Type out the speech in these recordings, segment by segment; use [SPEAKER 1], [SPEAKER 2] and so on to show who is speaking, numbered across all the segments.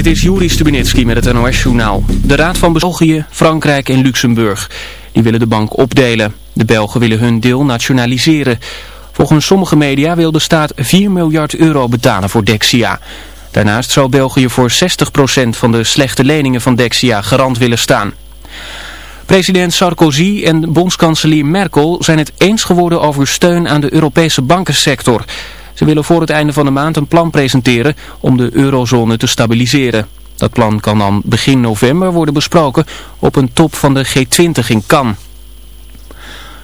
[SPEAKER 1] Dit is Juri Stubinitski met het NOS-journaal. De Raad van België, Frankrijk en Luxemburg. Die willen de bank opdelen. De Belgen willen hun deel nationaliseren. Volgens sommige media wil de staat 4 miljard euro betalen voor Dexia. Daarnaast zou België voor 60% van de slechte leningen van Dexia garant willen staan. President Sarkozy en bondskanselier Merkel zijn het eens geworden over steun aan de Europese bankensector... Ze willen voor het einde van de maand een plan presenteren om de eurozone te stabiliseren. Dat plan kan dan begin november worden besproken op een top van de G20 in Cannes.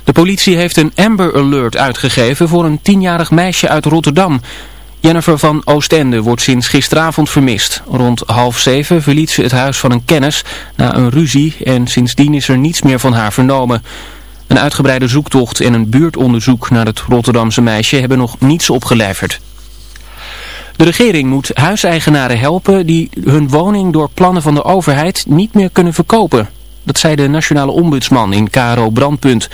[SPEAKER 1] De politie heeft een Amber Alert uitgegeven voor een tienjarig meisje uit Rotterdam. Jennifer van Oostende wordt sinds gisteravond vermist. Rond half zeven verliet ze het huis van een kennis na een ruzie en sindsdien is er niets meer van haar vernomen. Een uitgebreide zoektocht en een buurtonderzoek naar het Rotterdamse meisje hebben nog niets opgeleverd. De regering moet huiseigenaren helpen die hun woning door plannen van de overheid niet meer kunnen verkopen. Dat zei de nationale ombudsman in KRO Brandpunt.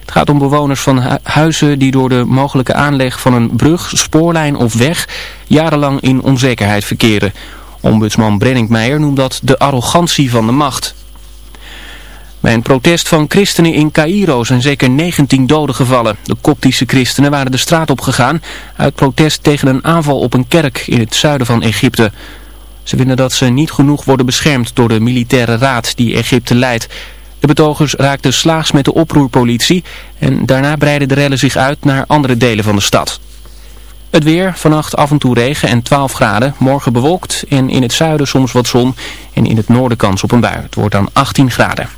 [SPEAKER 1] Het gaat om bewoners van huizen die door de mogelijke aanleg van een brug, spoorlijn of weg jarenlang in onzekerheid verkeren. Ombudsman Brenningmeijer noemt dat de arrogantie van de macht. Bij een protest van christenen in Cairo zijn zeker 19 doden gevallen. De koptische christenen waren de straat op gegaan uit protest tegen een aanval op een kerk in het zuiden van Egypte. Ze vinden dat ze niet genoeg worden beschermd door de militaire raad die Egypte leidt. De betogers raakten slaags met de oproerpolitie en daarna breidden de rellen zich uit naar andere delen van de stad. Het weer, vannacht af en toe regen en 12 graden. Morgen bewolkt en in het zuiden soms wat zon en in het noorden kans op een bui. Het wordt dan 18 graden.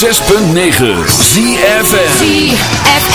[SPEAKER 2] 106.9 ZFM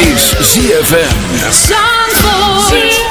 [SPEAKER 3] is
[SPEAKER 4] ZFM. Zandvoort.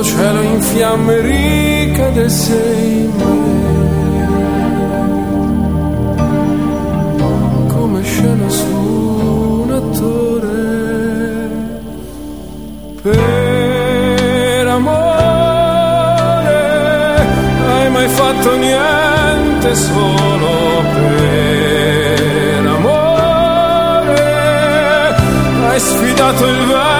[SPEAKER 5] questo cielo in fiamme ricade sei me.
[SPEAKER 6] Come scena su un attore. Per amore hai mai fatto niente solo per amore. Hai sfidato il vento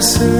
[SPEAKER 7] listen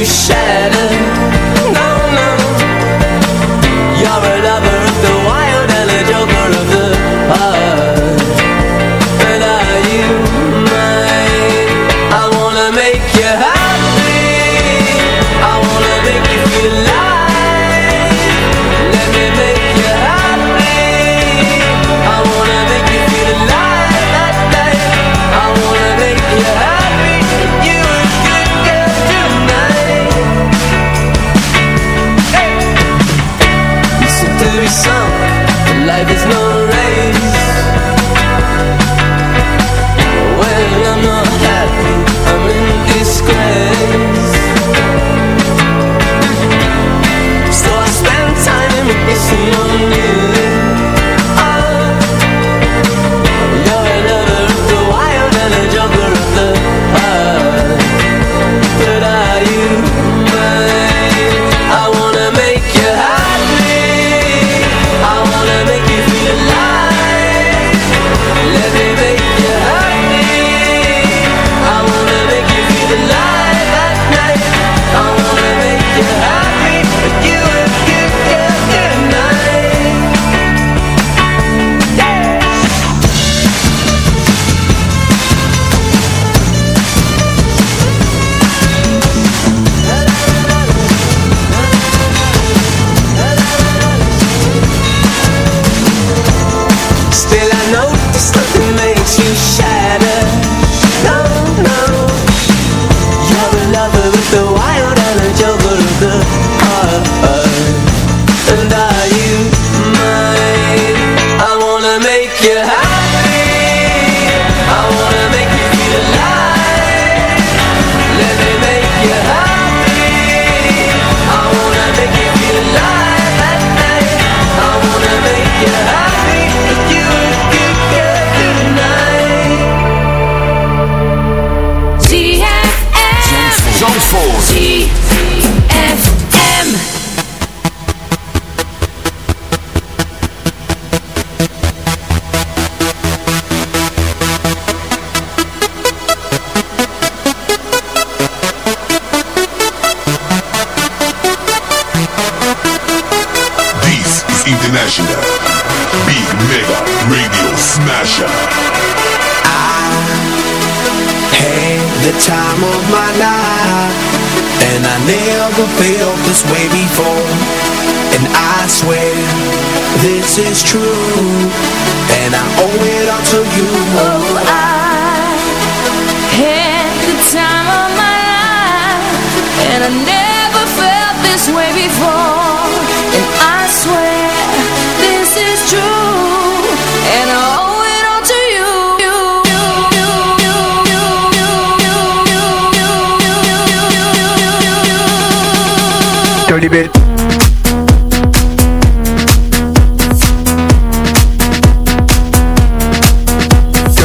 [SPEAKER 8] You shatter. No, no. You're a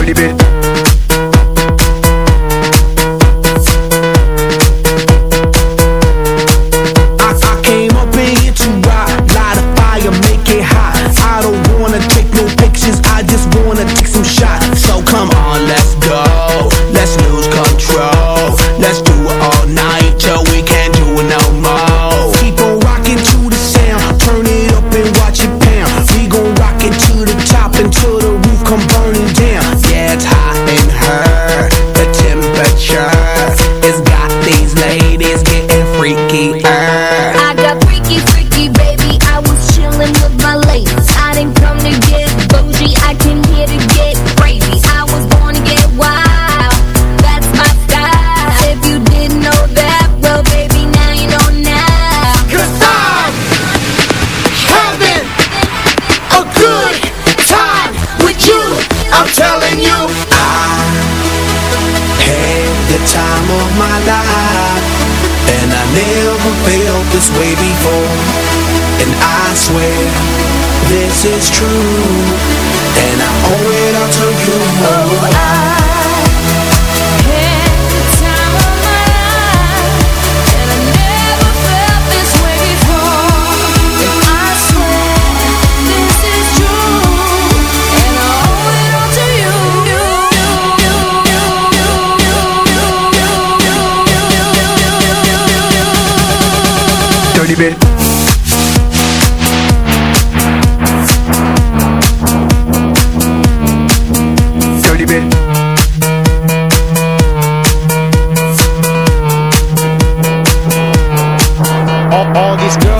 [SPEAKER 9] on the
[SPEAKER 10] bed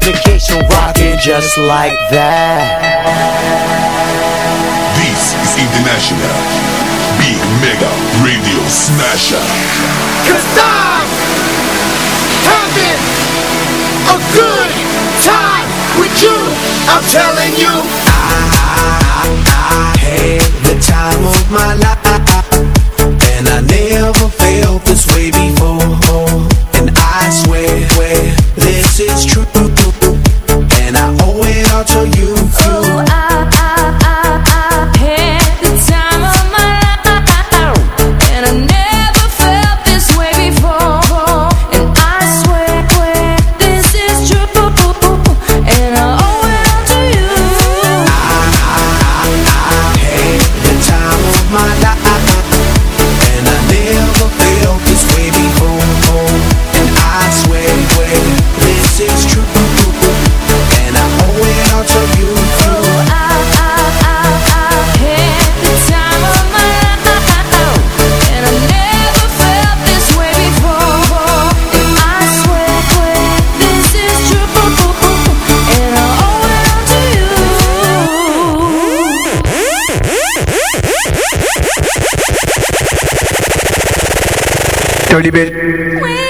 [SPEAKER 10] vacation rocking just like that.
[SPEAKER 11] This is International Big Mega Radio Smasher.
[SPEAKER 9] Cause I'm having a good time with you. I'm telling you. I, I, I
[SPEAKER 12] had the time of my life. And I never felt this way before. And I swear, swear
[SPEAKER 9] Dirty bitch.